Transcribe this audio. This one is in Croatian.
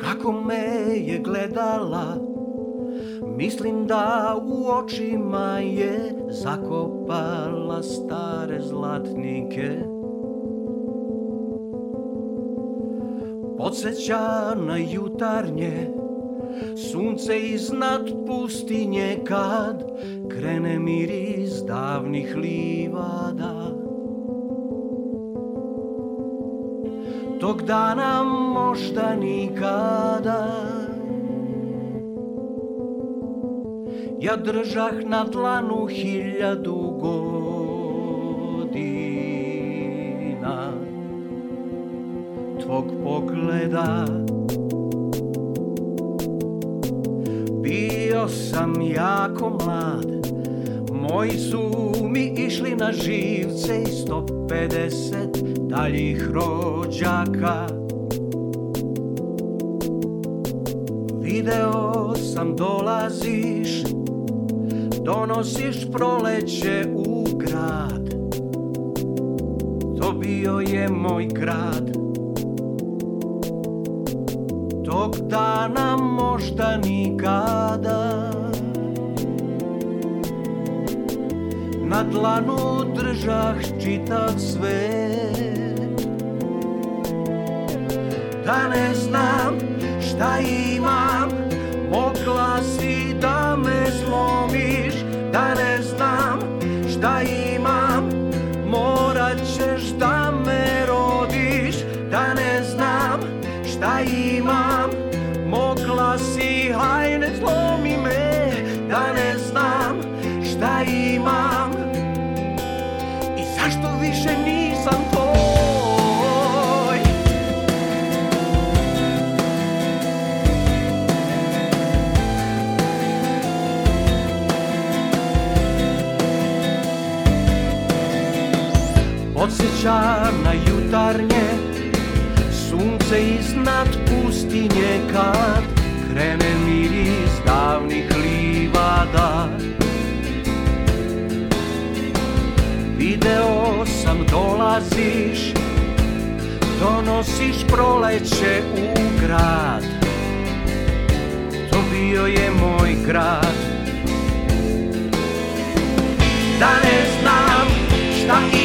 Kako me je gledala Mislim da u očima je zakopala stare zlatnike. Podsjeća na jutarnje Sunce iznad pustinje kad krene miris davnih livada. Tog dana možda nikada. Ja držah na dlanu hiljadu godina. Tvog pogleda Bio sam jako mlad. Moji su mi išli na živce i 150 daljih rođaka Video sam dolaziš Donosiš proleće u grad. To bio je moj grad. Tog dana možda nikada. Na dlanu držah čitav svet. Da ne znam šta imam šta imam Morat ćeš da me rodiš Da ne znam šta imam. Mogla si, hajde podsjeća na jutarnje Sunce iznad pustinje kad krene miris davnih livada. Video sam dolaziš, donosiš proleće u grad. To bio je moj grad. Da ne znam šta